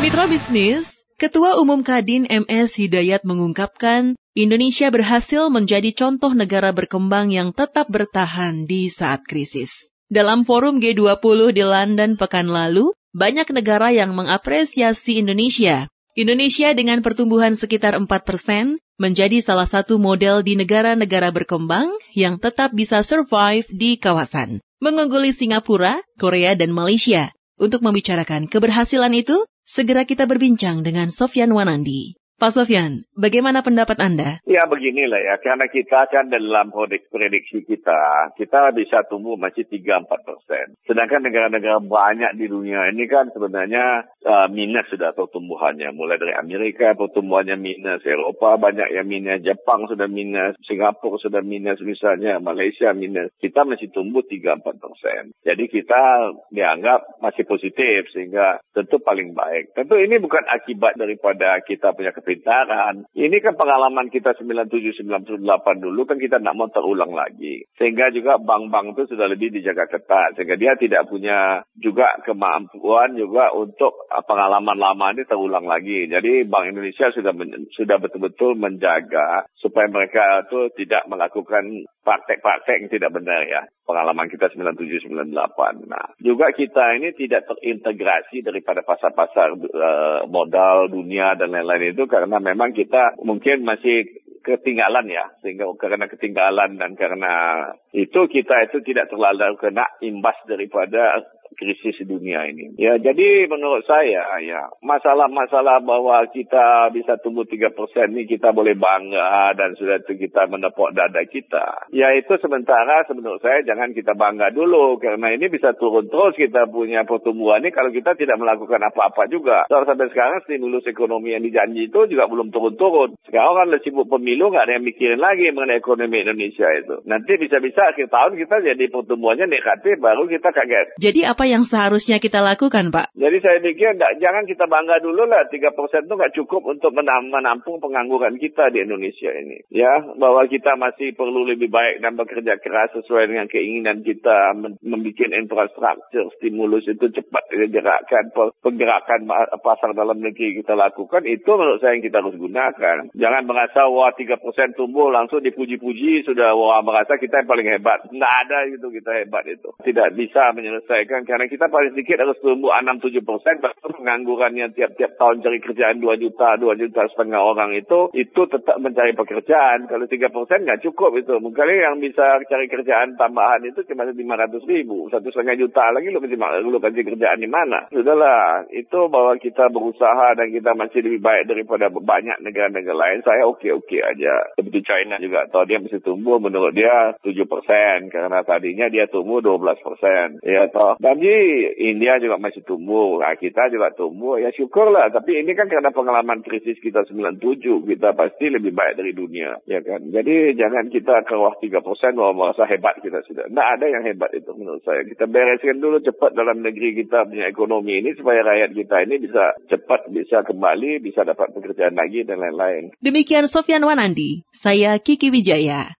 Mitra bisnis, Ketua Umum Kadin MS Hidayat mengungkapkan, Indonesia berhasil menjadi contoh negara berkembang yang tetap bertahan di saat krisis. Dalam forum G20 di London pekan lalu, banyak negara yang mengapresiasi Indonesia. Indonesia dengan pertumbuhan sekitar 4 persen menjadi salah satu model di negara-negara berkembang yang tetap bisa survive di kawasan. Mengungguli Singapura, Korea, dan Malaysia. Untuk membicarakan keberhasilan itu, Segera kita berbincang dengan Sofyan Wanandi. Pak Sofyan, bagaimana pendapat Anda? Ya beginilah ya, karena kita kan dalam prediksi kita, kita bisa tumbuh masih 3-4 persen. Sedangkan negara-negara banyak di dunia ini kan sebenarnya uh, minus sudah pertumbuhannya. Mulai dari Amerika pertumbuhannya minus, Eropa banyak yang minus, Jepang sudah minus, Singapura sudah minus misalnya, Malaysia minus. Kita masih tumbuh 3-4 persen. Jadi kita dianggap masih positif sehingga tentu paling baik. Tentu ini bukan akibat daripada kita punya kepentingan pintaran. Ini kan pengalaman kita 97-98 dulu kan kita tidak mau terulang lagi. Sehingga juga bank-bank itu sudah lebih dijaga ketat. Sehingga dia tidak punya juga kemampuan juga untuk uh, pengalaman lama ini terulang lagi. Jadi Bank Indonesia sudah sudah betul-betul menjaga supaya mereka itu tidak melakukan praktek-praktek yang tidak benar ya. Pengalaman kita 97-98. Nah, juga kita ini tidak terintegrasi daripada pasar-pasar uh, modal dunia dan lain-lain itu karena memang kita mungkin masih ketinggalan ya sehingga karena ketinggalan dan karena itu kita itu tidak terlalu kena imbas daripada krisis dunia ini. Ya, jadi menurut saya ya masalah-masalah bahwa kita bisa tumbuh tiga persen ini kita boleh bangga dan sudah itu kita menepuk dada kita. Ya itu sementara menurut saya jangan kita bangga dulu karena ini bisa turun terus kita punya pertumbuhan ini kalau kita tidak melakukan apa-apa juga. Soal sampai sekarang stimulus ekonomi yang dijanji itu juga belum turun-turun. Sekarang kan sibuk pemilu nggak ada yang mikirin lagi mengenai ekonomi Indonesia itu. Nanti bisa-bisa akhir tahun kita jadi pertumbuhannya negatif baru kita kaget. Jadi apa yang seharusnya kita lakukan, Pak? Jadi saya pikir enggak, jangan kita bangga dulu lah. 3% itu nggak cukup untuk menampung pengangguran kita di Indonesia ini. Ya, bahwa kita masih perlu lebih baik dan bekerja keras sesuai dengan keinginan kita membuat infrastruktur stimulus itu cepat digerakkan, penggerakan pasar dalam negeri kita lakukan, itu menurut saya yang kita harus gunakan. Jangan merasa, wah 3% tumbuh langsung dipuji-puji, sudah wah merasa kita yang paling hebat. Nggak ada gitu kita hebat itu. Tidak bisa menyelesaikan karena kita paling sedikit harus tumbuh 6-7 persen. Bahkan penganggurannya tiap-tiap tahun cari kerjaan 2 juta, 2 juta setengah orang itu, itu tetap mencari pekerjaan. Kalau 3 persen nggak cukup itu. Mungkin yang bisa cari kerjaan tambahan itu cuma 500 ribu. Satu setengah juta lagi lu, lu kasih kerjaan di mana? Sudahlah, itu bahwa kita berusaha dan kita masih lebih baik daripada banyak negara-negara lain. Saya oke-oke aja. Seperti China juga, tahu dia mesti tumbuh menurut dia 7 persen. Karena tadinya dia tumbuh 12 persen. Ya, toh. Dan India juga masih tumbuh, nah, kita juga tumbuh, ya syukurlah. Tapi ini kan karena pengalaman krisis kita 97, kita pasti lebih baik dari dunia, ya kan. Jadi jangan kita ke bawah 3 persen bahwa merasa hebat kita sudah. Tidak ada yang hebat itu menurut saya. Kita bereskan dulu cepat dalam negeri kita punya ekonomi ini supaya rakyat kita ini bisa cepat bisa kembali, bisa dapat pekerjaan lagi dan lain-lain. Demikian Sofyan Wanandi, saya Kiki Wijaya.